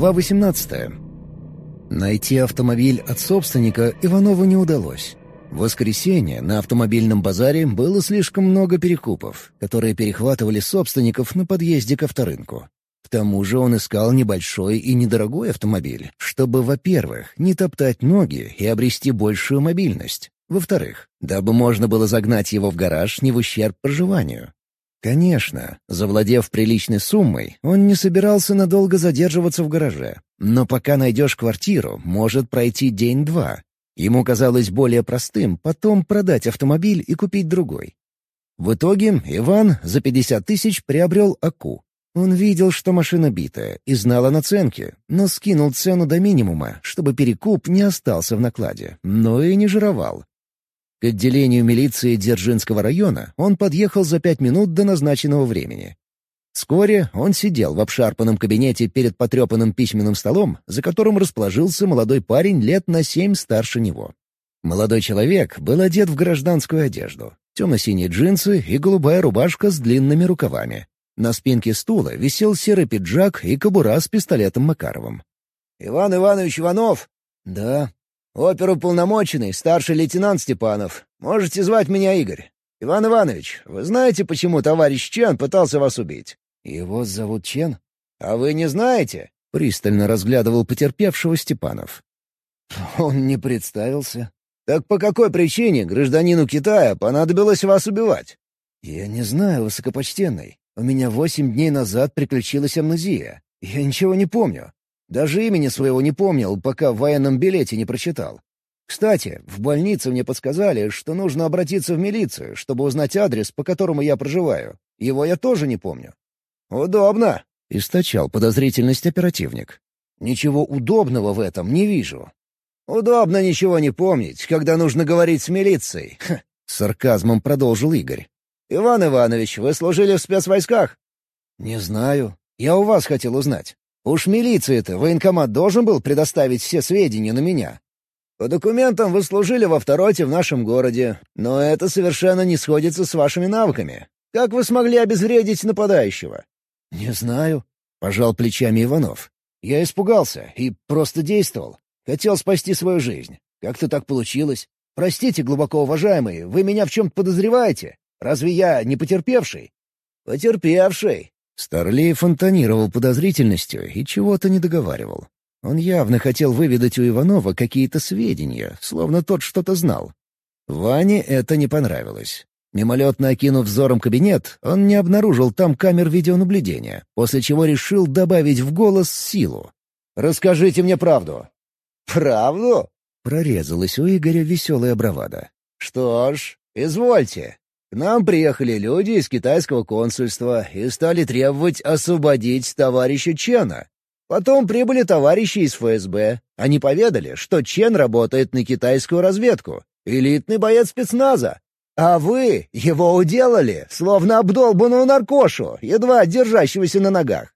Глава 18. Найти автомобиль от собственника Иванову не удалось. В воскресенье на автомобильном базаре было слишком много перекупов, которые перехватывали собственников на подъезде к авторынку. К тому же он искал небольшой и недорогой автомобиль, чтобы, во-первых, не топтать ноги и обрести большую мобильность. Во-вторых, дабы можно было загнать его в гараж не в ущерб проживанию. Конечно, завладев приличной суммой, он не собирался надолго задерживаться в гараже. Но пока найдешь квартиру, может пройти день-два. Ему казалось более простым потом продать автомобиль и купить другой. В итоге Иван за 50 тысяч приобрел АКУ. Он видел, что машина битая, и знал о наценке, но скинул цену до минимума, чтобы перекуп не остался в накладе, но и не жировал. К отделению милиции Дзержинского района он подъехал за пять минут до назначенного времени. Вскоре он сидел в обшарпанном кабинете перед потрепанным письменным столом, за которым расположился молодой парень лет на семь старше него. Молодой человек был одет в гражданскую одежду. Темно-синие джинсы и голубая рубашка с длинными рукавами. На спинке стула висел серый пиджак и кобура с пистолетом Макаровым. «Иван Иванович Иванов?» «Да», «Оперуполномоченный, старший лейтенант Степанов. Можете звать меня Игорь. Иван Иванович, вы знаете, почему товарищ Чен пытался вас убить?» «Его зовут Чен?» «А вы не знаете?» — пристально разглядывал потерпевшего Степанов. «Он не представился». «Так по какой причине гражданину Китая понадобилось вас убивать?» «Я не знаю, высокопочтенный. У меня восемь дней назад приключилась амнезия. Я ничего не помню. Даже имени своего не помнил, пока в военном билете не прочитал. Кстати, в больнице мне подсказали, что нужно обратиться в милицию, чтобы узнать адрес, по которому я проживаю. Его я тоже не помню. «Удобно», — источал подозрительность оперативник. «Ничего удобного в этом не вижу». «Удобно ничего не помнить, когда нужно говорить с милицией», — сарказмом продолжил Игорь. «Иван Иванович, вы служили в спецвойсках?» «Не знаю. Я у вас хотел узнать. Уж милиции-то военкомат должен был предоставить все сведения на меня. По документам вы служили во второте в нашем городе, но это совершенно не сходится с вашими навыками. Как вы смогли обезвредить нападающего?» «Не знаю», — пожал плечами Иванов. «Я испугался и просто действовал. Хотел спасти свою жизнь. Как-то так получилось. Простите, глубоко уважаемый, вы меня в чем-то подозреваете? Разве я не потерпевший?» «Потерпевший», Старлей фонтанировал подозрительностью и чего-то не договаривал. Он явно хотел выведать у Иванова какие-то сведения, словно тот что-то знал. Ване это не понравилось. Мимолетно окинув взором кабинет, он не обнаружил там камер видеонаблюдения, после чего решил добавить в голос силу. «Расскажите мне правду». «Правду?» — прорезалась у Игоря веселая бравада. «Что ж, извольте. К нам приехали люди из китайского консульства и стали требовать освободить товарища Чена. Потом прибыли товарищи из ФСБ. Они поведали, что Чен работает на китайскую разведку, элитный боец спецназа. А вы его уделали, словно обдолбанную наркошу, едва держащегося на ногах.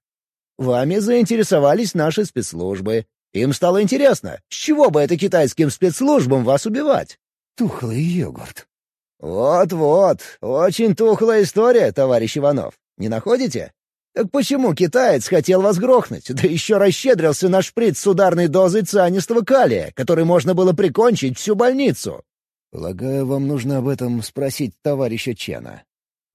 Вами заинтересовались наши спецслужбы. Им стало интересно, с чего бы это китайским спецслужбам вас убивать? Тухлый йогурт. «Вот-вот, очень тухлая история, товарищ Иванов. Не находите? Так почему китаец хотел вас грохнуть, да еще расщедрился на шприц с ударной дозой цианистого калия, который можно было прикончить всю больницу?» «Полагаю, вам нужно об этом спросить товарища Чена».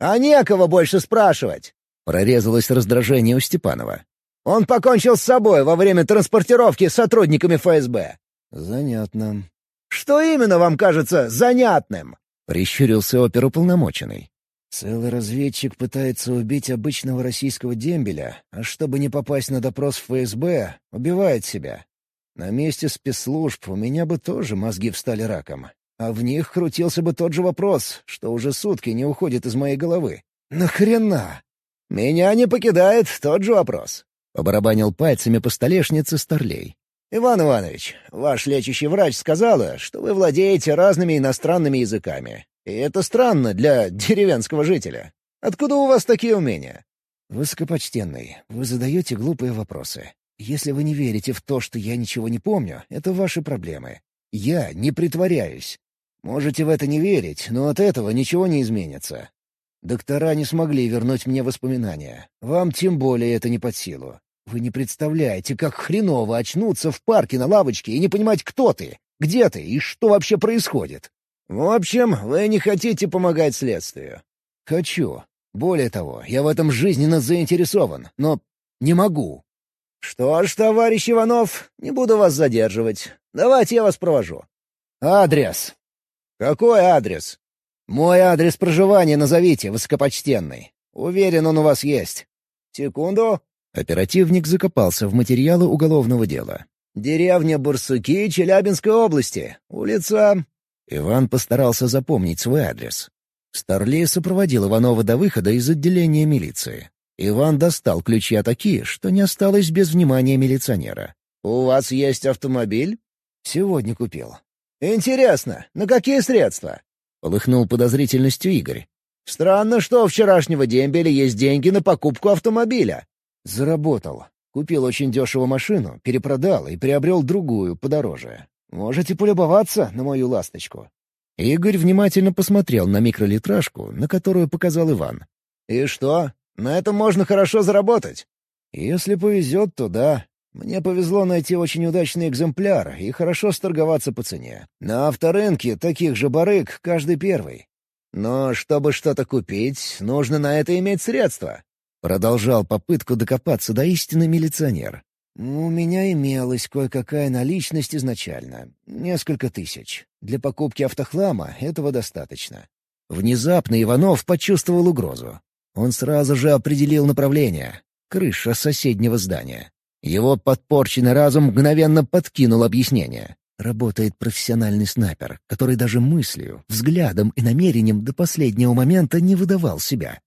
«А некого больше спрашивать!» — прорезалось раздражение у Степанова. «Он покончил с собой во время транспортировки с сотрудниками ФСБ». «Занятно». «Что именно вам кажется занятным?» Прищурился оперуполномоченный. Целый разведчик пытается убить обычного российского дембеля, а чтобы не попасть на допрос в ФСБ, убивает себя. На месте спецслужб у меня бы тоже мозги встали раком. А в них крутился бы тот же вопрос, что уже сутки не уходит из моей головы. Нахрена? «Меня не покидает тот же вопрос», — побарабанил пальцами по столешнице Старлей. «Иван Иванович, ваш лечащий врач сказала, что вы владеете разными иностранными языками. И это странно для деревенского жителя. Откуда у вас такие умения?» «Высокопочтенный, вы задаете глупые вопросы. Если вы не верите в то, что я ничего не помню, это ваши проблемы. Я не притворяюсь. Можете в это не верить, но от этого ничего не изменится. Доктора не смогли вернуть мне воспоминания. Вам тем более это не под силу. Вы не представляете, как хреново очнуться в парке на лавочке и не понимать, кто ты, где ты и что вообще происходит. В общем, вы не хотите помогать следствию. Хочу. Более того, я в этом жизненно заинтересован, но не могу. Что ж, товарищ Иванов, не буду вас задерживать. Давайте я вас провожу. Адрес. Какой адрес? Мой адрес проживания назовите, высокопочтенный. Уверен, он у вас есть. Секунду. Оперативник закопался в материалы уголовного дела. «Деревня Бурсуки Челябинской области. Улица...» Иван постарался запомнить свой адрес. Старлей сопроводил Иванова до выхода из отделения милиции. Иван достал ключи от Аки, что не осталось без внимания милиционера. «У вас есть автомобиль?» «Сегодня купил». «Интересно, на какие средства?» — полыхнул подозрительностью Игорь. «Странно, что у вчерашнего дембеля есть деньги на покупку автомобиля». «Заработал. Купил очень дешево машину, перепродал и приобрел другую, подороже. Можете полюбоваться на мою ласточку». Игорь внимательно посмотрел на микролитражку, на которую показал Иван. «И что? На этом можно хорошо заработать?» «Если повезет, то да. Мне повезло найти очень удачный экземпляр и хорошо сторговаться по цене. На авторынке таких же барыг каждый первый. Но чтобы что-то купить, нужно на это иметь средства. Продолжал попытку докопаться до истины милиционер. «У меня имелась кое-какая наличность изначально. Несколько тысяч. Для покупки автохлама этого достаточно». Внезапно Иванов почувствовал угрозу. Он сразу же определил направление — крыша соседнего здания. Его подпорченный разум мгновенно подкинул объяснение. Работает профессиональный снайпер, который даже мыслью, взглядом и намерением до последнего момента не выдавал себя.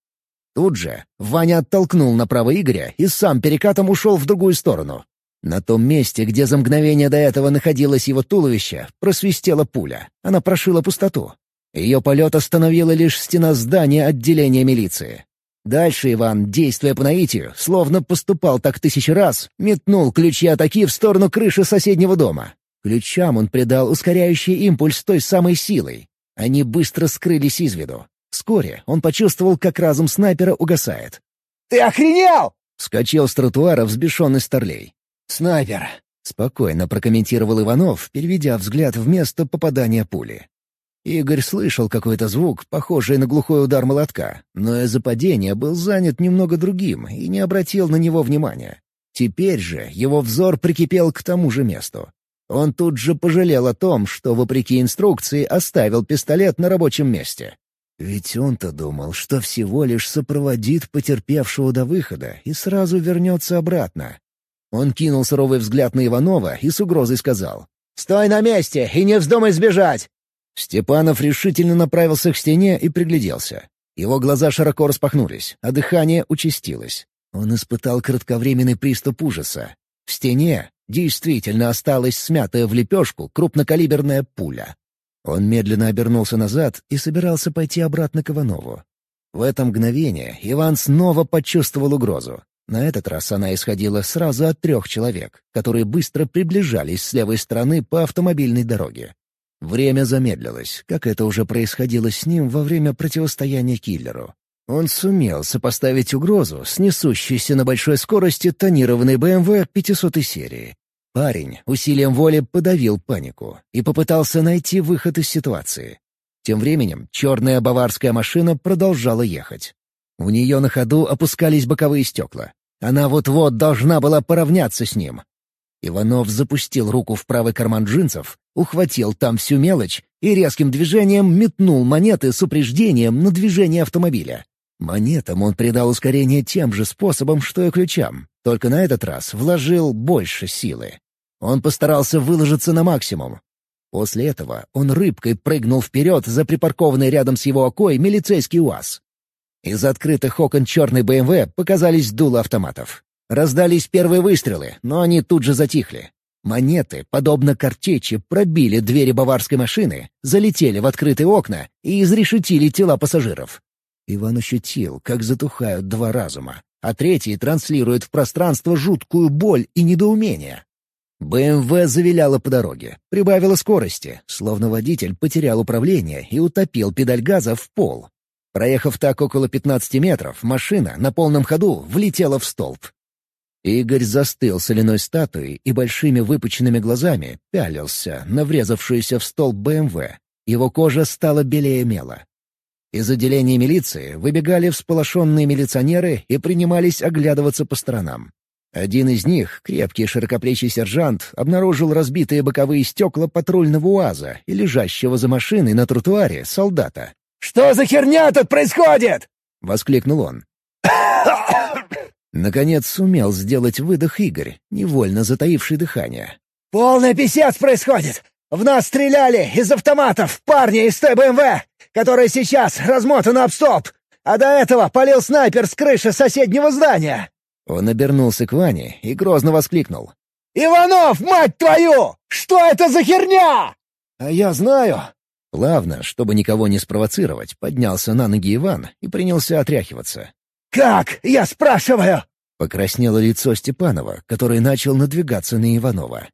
Тут же Ваня оттолкнул направо Игоря и сам перекатом ушел в другую сторону. На том месте, где за мгновение до этого находилось его туловище, просвистела пуля. Она прошила пустоту. Ее полет остановила лишь стена здания отделения милиции. Дальше Иван, действуя по наитию, словно поступал так тысячи раз, метнул ключи атаки в сторону крыши соседнего дома. Ключам он придал ускоряющий импульс той самой силой. Они быстро скрылись из виду. Вскоре он почувствовал, как разум снайпера угасает. «Ты охренел!» — вскочил с тротуара взбешенный Старлей. «Снайпер!» — спокойно прокомментировал Иванов, переведя взгляд в место попадания пули. Игорь слышал какой-то звук, похожий на глухой удар молотка, но из-за падения был занят немного другим и не обратил на него внимания. Теперь же его взор прикипел к тому же месту. Он тут же пожалел о том, что, вопреки инструкции, оставил пистолет на рабочем месте. Ведь он-то думал, что всего лишь сопроводит потерпевшего до выхода и сразу вернется обратно. Он кинул суровый взгляд на Иванова и с угрозой сказал. «Стой на месте и не вздумай сбежать!» Степанов решительно направился к стене и пригляделся. Его глаза широко распахнулись, а дыхание участилось. Он испытал кратковременный приступ ужаса. В стене действительно осталась смятая в лепешку крупнокалиберная пуля. Он медленно обернулся назад и собирался пойти обратно к Иванову. В это мгновение Иван снова почувствовал угрозу. На этот раз она исходила сразу от трех человек, которые быстро приближались с левой стороны по автомобильной дороге. Время замедлилось, как это уже происходило с ним во время противостояния киллеру. Он сумел сопоставить угрозу с несущейся на большой скорости тонированной БМВ 500 серии Парень усилием воли подавил панику и попытался найти выход из ситуации. Тем временем черная баварская машина продолжала ехать. У нее на ходу опускались боковые стекла. Она вот-вот должна была поравняться с ним. Иванов запустил руку в правый карман джинсов, ухватил там всю мелочь и резким движением метнул монеты с упреждением на движение автомобиля. Монетам он придал ускорение тем же способом, что и ключам, только на этот раз вложил больше силы. Он постарался выложиться на максимум. После этого он рыбкой прыгнул вперед за припаркованный рядом с его окой милицейский УАЗ. Из открытых окон черной БМВ показались дула автоматов. Раздались первые выстрелы, но они тут же затихли. Монеты, подобно картечи, пробили двери баварской машины, залетели в открытые окна и изрешетили тела пассажиров. Иван ощутил, как затухают два разума, а третий транслирует в пространство жуткую боль и недоумение. БМВ завиляла по дороге, прибавила скорости, словно водитель потерял управление и утопил педаль газа в пол. Проехав так около 15 метров, машина на полном ходу влетела в столб. Игорь застыл соляной статуей и большими выпученными глазами пялился на врезавшуюся в стол БМВ. Его кожа стала белее мела. Из отделения милиции выбегали всполошенные милиционеры и принимались оглядываться по сторонам. Один из них, крепкий широкоплечий сержант, обнаружил разбитые боковые стекла патрульного УАЗа и лежащего за машиной на тротуаре солдата. «Что за херня тут происходит?» — воскликнул он. Наконец сумел сделать выдох Игорь, невольно затаивший дыхание. «Полный писец происходит! В нас стреляли из автоматов парни из ТБМВ, которые сейчас размотаны об стоп, а до этого полил снайпер с крыши соседнего здания!» Он обернулся к Ване и грозно воскликнул. «Иванов, мать твою! Что это за херня?» «А я знаю!» Плавно, чтобы никого не спровоцировать, поднялся на ноги Иван и принялся отряхиваться. «Как? Я спрашиваю!» Покраснело лицо Степанова, который начал надвигаться на Иванова.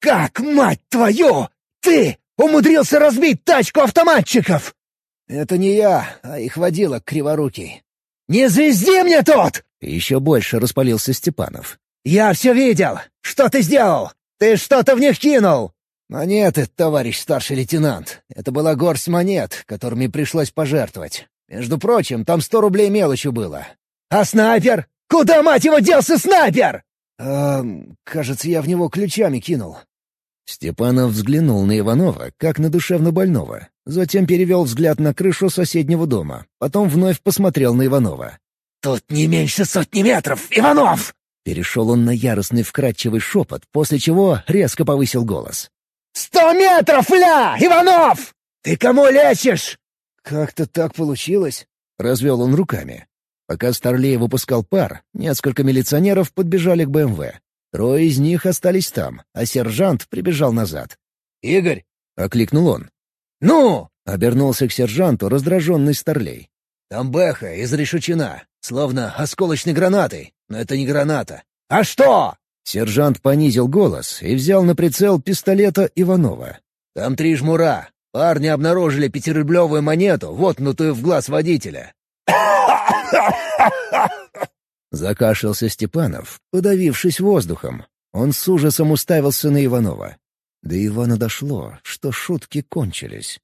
«Как, мать твою! Ты умудрился разбить тачку автоматчиков!» «Это не я, а их водила криворукий». «Не звезди мне тут!» Еще больше распалился Степанов. «Я все видел! Что ты сделал? Ты что-то в них кинул!» «Монеты, товарищ старший лейтенант. Это была горсть монет, которыми пришлось пожертвовать. Между прочим, там сто рублей мелочью было. А снайпер? Куда, мать его, делся снайпер?» «Эм, кажется, я в него ключами кинул». Степанов взглянул на Иванова, как на душевно больного. Затем перевел взгляд на крышу соседнего дома. Потом вновь посмотрел на Иванова. «Тут не меньше сотни метров, Иванов!» Перешел он на яростный вкрадчивый шепот, после чего резко повысил голос. «Сто метров, ля! Иванов! Ты кому лечишь?» «Как-то так получилось», — развел он руками. Пока Старлей выпускал пар, несколько милиционеров подбежали к БМВ. Трое из них остались там, а сержант прибежал назад. «Игорь!» — окликнул он. «Ну!» — обернулся к сержанту раздраженный Старлей. «Там Бэха изрешечена, словно осколочной гранатой, но это не граната. А что?» Сержант понизил голос и взял на прицел пистолета Иванова. «Там три жмура. Парни обнаружили пятирублевую монету, воткнутую в глаз водителя. Закашлялся Степанов, подавившись воздухом. Он с ужасом уставился на Иванова. До Ивана дошло, что шутки кончились.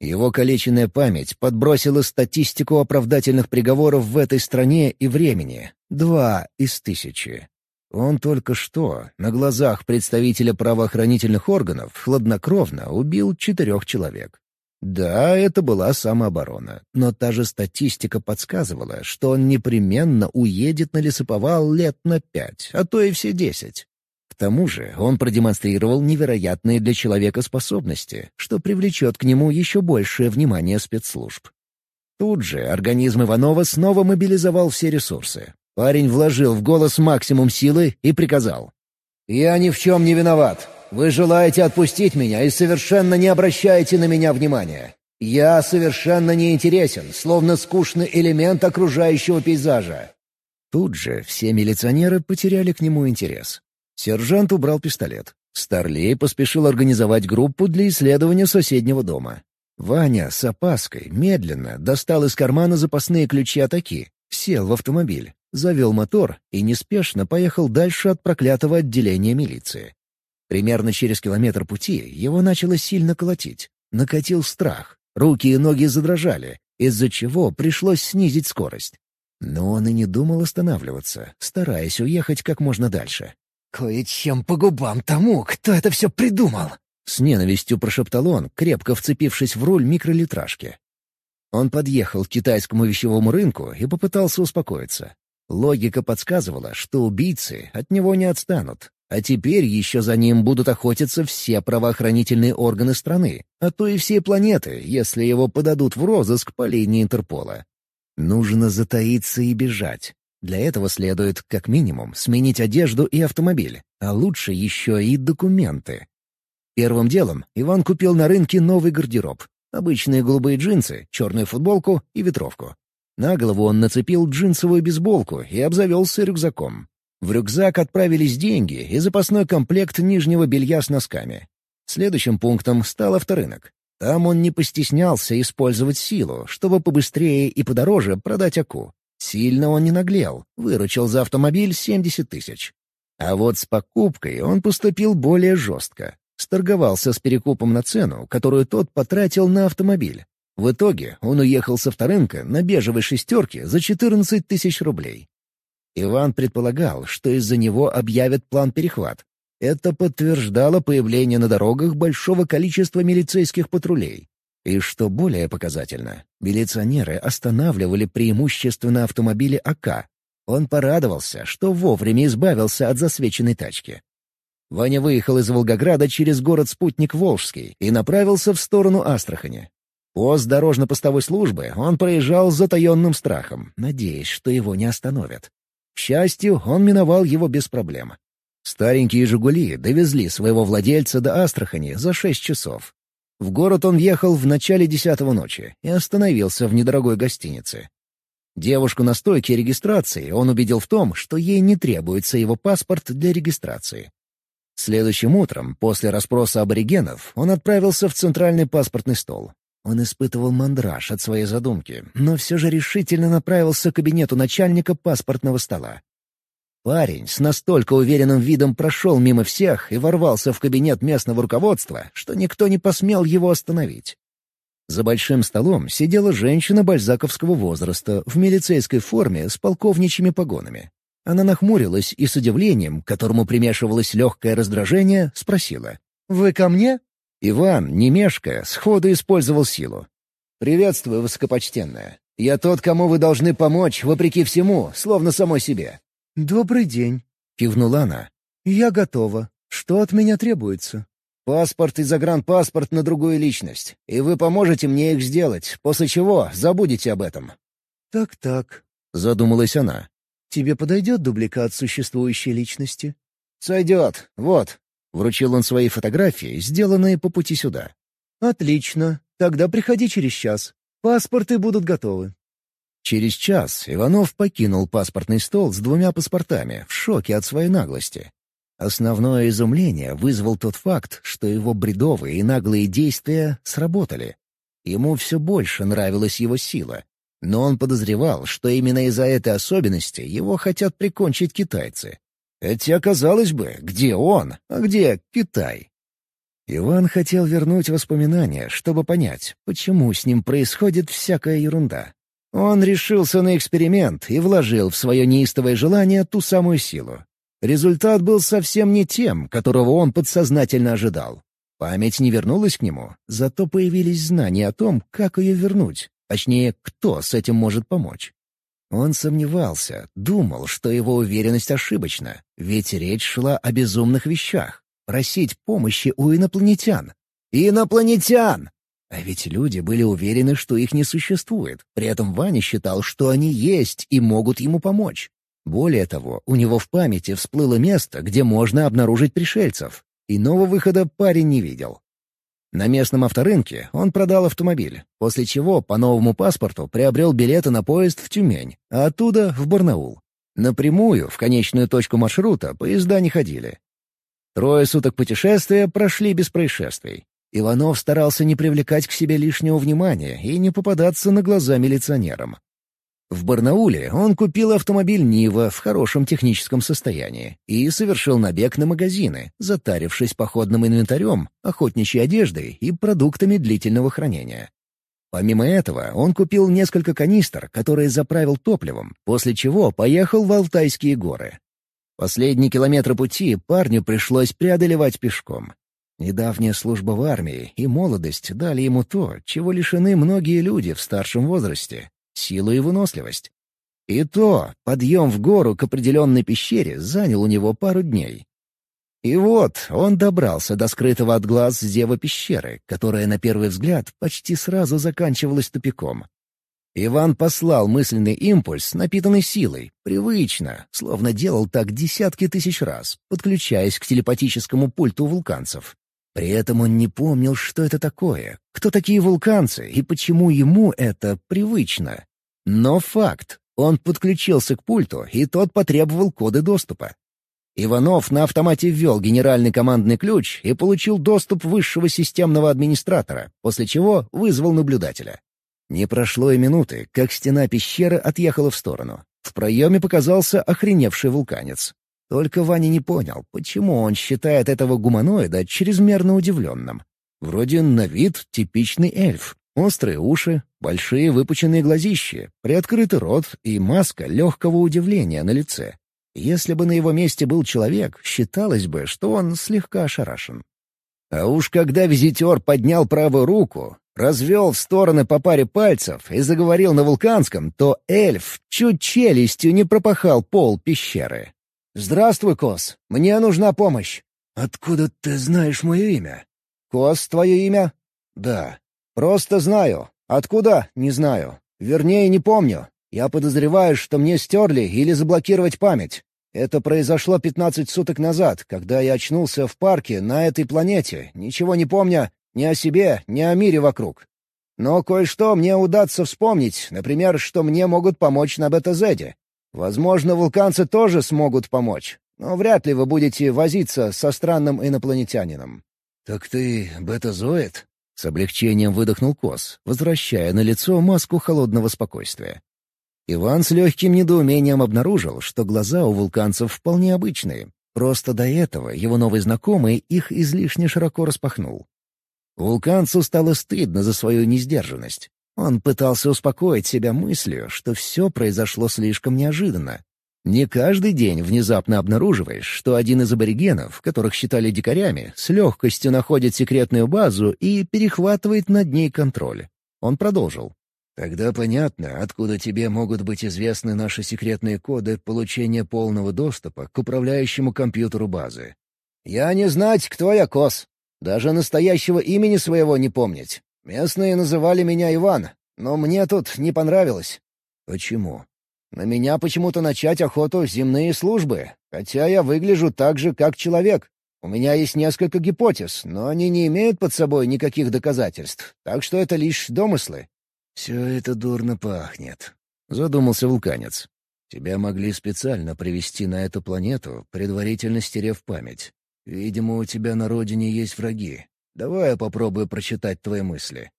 Его калеченная память подбросила статистику оправдательных приговоров в этой стране и времени. Два из тысячи. Он только что, на глазах представителя правоохранительных органов, хладнокровно убил четырех человек. Да, это была самооборона, но та же статистика подсказывала, что он непременно уедет на лесоповал лет на пять, а то и все десять. К тому же он продемонстрировал невероятные для человека способности, что привлечет к нему еще большее внимание спецслужб. Тут же организм Иванова снова мобилизовал все ресурсы. Парень вложил в голос максимум силы и приказал. «Я ни в чем не виноват. Вы желаете отпустить меня и совершенно не обращаете на меня внимания. Я совершенно не интересен, словно скучный элемент окружающего пейзажа». Тут же все милиционеры потеряли к нему интерес. Сержант убрал пистолет. Старлей поспешил организовать группу для исследования соседнего дома. Ваня с опаской медленно достал из кармана запасные ключи от Аки, сел в автомобиль, завел мотор и неспешно поехал дальше от проклятого отделения милиции. Примерно через километр пути его начало сильно колотить. Накатил страх. Руки и ноги задрожали, из-за чего пришлось снизить скорость. Но он и не думал останавливаться, стараясь уехать как можно дальше. «Кое-чем по губам тому, кто это все придумал!» С ненавистью прошептал он, крепко вцепившись в руль микролитражки. Он подъехал к китайскому вещевому рынку и попытался успокоиться. Логика подсказывала, что убийцы от него не отстанут, а теперь еще за ним будут охотиться все правоохранительные органы страны, а то и все планеты, если его подадут в розыск по линии Интерпола. Нужно затаиться и бежать. Для этого следует, как минимум, сменить одежду и автомобиль, а лучше еще и документы. Первым делом Иван купил на рынке новый гардероб. Обычные голубые джинсы, черную футболку и ветровку. На голову он нацепил джинсовую бейсболку и обзавелся рюкзаком. В рюкзак отправились деньги и запасной комплект нижнего белья с носками. Следующим пунктом стал авторынок. Там он не постеснялся использовать силу, чтобы побыстрее и подороже продать Аку. Сильно он не наглел, выручил за автомобиль 70 тысяч. А вот с покупкой он поступил более жестко. Сторговался с перекупом на цену, которую тот потратил на автомобиль. В итоге он уехал со вторынка на бежевой шестерке за 14 тысяч рублей. Иван предполагал, что из-за него объявят план перехват. Это подтверждало появление на дорогах большого количества милицейских патрулей. И что более показательно, милиционеры останавливали преимущественно автомобили АК. Он порадовался, что вовремя избавился от засвеченной тачки. Ваня выехал из Волгограда через город-спутник Волжский и направился в сторону Астрахани. Пост дорожно-постовой службы он проезжал с затаенным страхом, надеясь, что его не остановят. К счастью, он миновал его без проблем. Старенькие «Жигули» довезли своего владельца до Астрахани за шесть часов. В город он въехал в начале десятого ночи и остановился в недорогой гостинице. Девушку на стойке регистрации он убедил в том, что ей не требуется его паспорт для регистрации. Следующим утром, после расспроса аборигенов, он отправился в центральный паспортный стол. Он испытывал мандраж от своей задумки, но все же решительно направился к кабинету начальника паспортного стола. Парень с настолько уверенным видом прошел мимо всех и ворвался в кабинет местного руководства, что никто не посмел его остановить. За большим столом сидела женщина бальзаковского возраста в милицейской форме с полковничьими погонами. Она нахмурилась и с удивлением, к которому примешивалось легкое раздражение, спросила. «Вы ко мне?» Иван, не мешкая, сходу использовал силу. «Приветствую, высокопочтенная. Я тот, кому вы должны помочь, вопреки всему, словно самой себе. «Добрый день», — кивнула она. «Я готова. Что от меня требуется?» «Паспорт и загранпаспорт на другую личность, и вы поможете мне их сделать, после чего забудете об этом». «Так-так», — задумалась она. «Тебе подойдет дубликат существующей личности?» «Сойдет. Вот». Вручил он свои фотографии, сделанные по пути сюда. «Отлично. Тогда приходи через час. Паспорты будут готовы». Через час Иванов покинул паспортный стол с двумя паспортами, в шоке от своей наглости. Основное изумление вызвал тот факт, что его бредовые и наглые действия сработали. Ему все больше нравилась его сила. Но он подозревал, что именно из-за этой особенности его хотят прикончить китайцы. Хотя, казалось бы, где он, а где Китай? Иван хотел вернуть воспоминания, чтобы понять, почему с ним происходит всякая ерунда. Он решился на эксперимент и вложил в свое неистовое желание ту самую силу. Результат был совсем не тем, которого он подсознательно ожидал. Память не вернулась к нему, зато появились знания о том, как ее вернуть, точнее, кто с этим может помочь. Он сомневался, думал, что его уверенность ошибочна, ведь речь шла о безумных вещах. Просить помощи у инопланетян. Инопланетян! А ведь люди были уверены, что их не существует. При этом Ваня считал, что они есть и могут ему помочь. Более того, у него в памяти всплыло место, где можно обнаружить пришельцев. Иного выхода парень не видел. На местном авторынке он продал автомобиль, после чего по новому паспорту приобрел билеты на поезд в Тюмень, а оттуда — в Барнаул. Напрямую, в конечную точку маршрута, поезда не ходили. Трое суток путешествия прошли без происшествий. Иванов старался не привлекать к себе лишнего внимания и не попадаться на глаза милиционерам. В Барнауле он купил автомобиль «Нива» в хорошем техническом состоянии и совершил набег на магазины, затарившись походным инвентарем, охотничьей одеждой и продуктами длительного хранения. Помимо этого, он купил несколько канистр, которые заправил топливом, после чего поехал в Алтайские горы. Последние километры пути парню пришлось преодолевать пешком. Недавняя служба в армии и молодость дали ему то, чего лишены многие люди в старшем возрасте — силу и выносливость. И то подъем в гору к определенной пещере занял у него пару дней. И вот он добрался до скрытого от глаз зева пещеры, которая на первый взгляд почти сразу заканчивалась тупиком. Иван послал мысленный импульс, напитанный силой, привычно, словно делал так десятки тысяч раз, подключаясь к телепатическому пульту вулканцев. При этом он не помнил, что это такое, кто такие вулканцы и почему ему это привычно. Но факт. Он подключился к пульту, и тот потребовал коды доступа. Иванов на автомате ввел генеральный командный ключ и получил доступ высшего системного администратора, после чего вызвал наблюдателя. Не прошло и минуты, как стена пещеры отъехала в сторону. В проеме показался охреневший вулканец. Только Ваня не понял, почему он считает этого гуманоида чрезмерно удивленным. Вроде на вид типичный эльф. Острые уши, большие выпученные глазища, приоткрытый рот и маска легкого удивления на лице. Если бы на его месте был человек, считалось бы, что он слегка ошарашен. А уж когда визитер поднял правую руку, развел в стороны по паре пальцев и заговорил на вулканском, то эльф чуть челюстью не пропахал пол пещеры. «Здравствуй, Кос. Мне нужна помощь». «Откуда ты знаешь мое имя?» «Кос, твое имя?» «Да». «Просто знаю. Откуда? Не знаю. Вернее, не помню. Я подозреваю, что мне стерли или заблокировать память. Это произошло 15 суток назад, когда я очнулся в парке на этой планете, ничего не помня ни о себе, ни о мире вокруг. Но кое-что мне удастся вспомнить, например, что мне могут помочь на Бета-Зеде. Возможно, вулканцы тоже смогут помочь, но вряд ли вы будете возиться со странным инопланетянином». «Так ты бетазоид?» — с облегчением выдохнул Кос, возвращая на лицо маску холодного спокойствия. Иван с легким недоумением обнаружил, что глаза у вулканцев вполне обычные. Просто до этого его новый знакомый их излишне широко распахнул. Вулканцу стало стыдно за свою несдержанность. Он пытался успокоить себя мыслью, что все произошло слишком неожиданно. Не каждый день внезапно обнаруживаешь, что один из аборигенов, которых считали дикарями, с легкостью находит секретную базу и перехватывает над ней контроль. Он продолжил. Тогда понятно, откуда тебе могут быть известны наши секретные коды получения полного доступа к управляющему компьютеру базы. Я не знать, кто я, Кос. Даже настоящего имени своего не помнить. Местные называли меня Иван, но мне тут не понравилось. Почему? На меня почему-то начать охоту земные службы, хотя я выгляжу так же, как человек. У меня есть несколько гипотез, но они не имеют под собой никаких доказательств, так что это лишь домыслы. «Все это дурно пахнет», — задумался вулканец. «Тебя могли специально привести на эту планету, предварительно стерев память. Видимо, у тебя на родине есть враги. Давай я попробую прочитать твои мысли».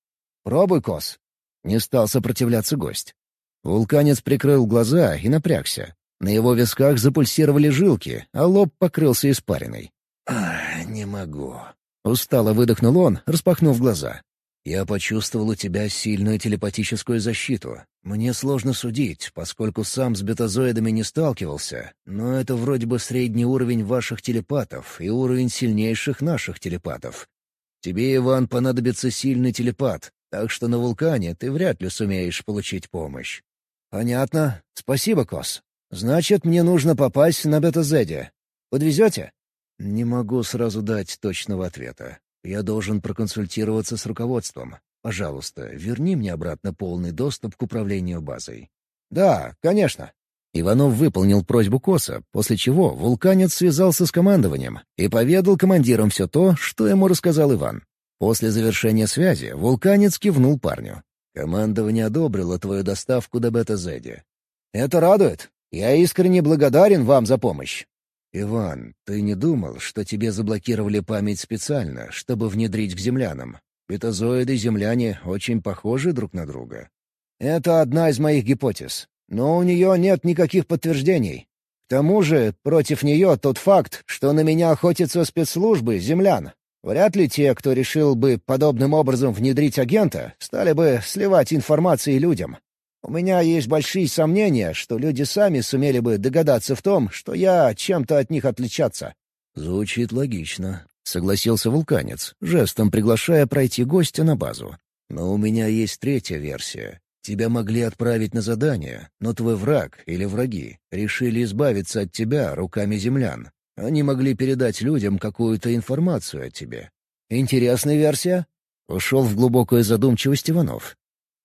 «Пробуй, Кос». Не стал сопротивляться гость. Вулканец прикрыл глаза и напрягся. На его висках запульсировали жилки, а лоб покрылся испариной. «Ах, не могу». Устало выдохнул он, распахнув глаза. Я почувствовал у тебя сильную телепатическую защиту. Мне сложно судить, поскольку сам с бетазоидами не сталкивался, но это вроде бы средний уровень ваших телепатов и уровень сильнейших наших телепатов. Тебе, Иван, понадобится сильный телепат, так что на вулкане ты вряд ли сумеешь получить помощь. Понятно. Спасибо, Кос. Значит, мне нужно попасть на бета-зеде. Подвезете? Не могу сразу дать точного ответа. Я должен проконсультироваться с руководством. Пожалуйста, верни мне обратно полный доступ к управлению базой». «Да, конечно». Иванов выполнил просьбу Коса, после чего вулканец связался с командованием и поведал командирам все то, что ему рассказал Иван. После завершения связи вулканец кивнул парню. «Командование одобрило твою доставку до Бета-Зеди». «Это радует. Я искренне благодарен вам за помощь. «Иван, ты не думал, что тебе заблокировали память специально, чтобы внедрить к землянам? Бетазоиды и земляне очень похожи друг на друга». «Это одна из моих гипотез, но у нее нет никаких подтверждений. К тому же против нее тот факт, что на меня охотятся спецслужбы землян. Вряд ли те, кто решил бы подобным образом внедрить агента, стали бы сливать информации людям. У меня есть большие сомнения, что люди сами сумели бы догадаться в том, что я чем-то от них отличаться». «Звучит логично», — согласился вулканец, жестом приглашая пройти гостя на базу. «Но у меня есть третья версия. Тебя могли отправить на задание, но твой враг или враги решили избавиться от тебя руками землян. Они могли передать людям какую-то информацию о тебе». «Интересная версия?» — ушел в глубокую задумчивость Иванов.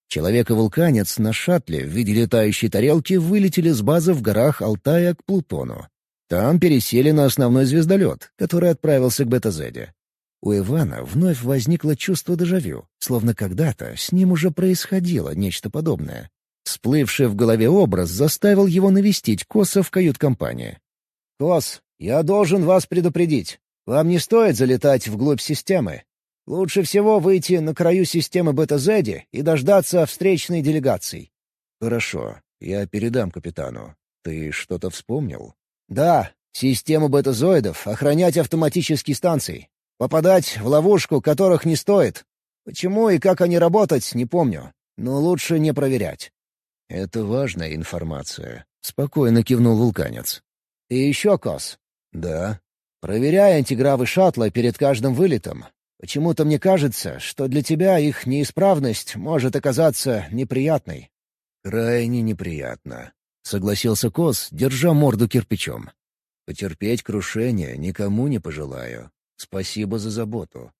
Человек и вулканец на шаттле в виде летающей тарелки вылетели с базы в горах Алтая к Плутону. Там пересели на основной звездолет, который отправился к Бета-Зеде. У Ивана вновь возникло чувство дежавю, словно когда-то с ним уже происходило нечто подобное. Всплывший в голове образ заставил его навестить Коса в кают-компании. «Кос, я должен вас предупредить. Вам не стоит залетать вглубь системы. Лучше всего выйти на краю системы Бета-Зеди и дождаться встречной делегации». «Хорошо, я передам капитану. Ты что-то вспомнил?» «Да, систему бетазоидов охранять автоматические станции. Попадать в ловушку, которых не стоит. Почему и как они работать, не помню. Но лучше не проверять». «Это важная информация», — спокойно кивнул вулканец. «И еще, Кос». «Да». «Проверяй антигравы шаттла перед каждым вылетом. Почему-то мне кажется, что для тебя их неисправность может оказаться неприятной». «Крайне неприятно», — согласился Кос, держа морду кирпичом. «Потерпеть крушение никому не пожелаю. Спасибо за заботу».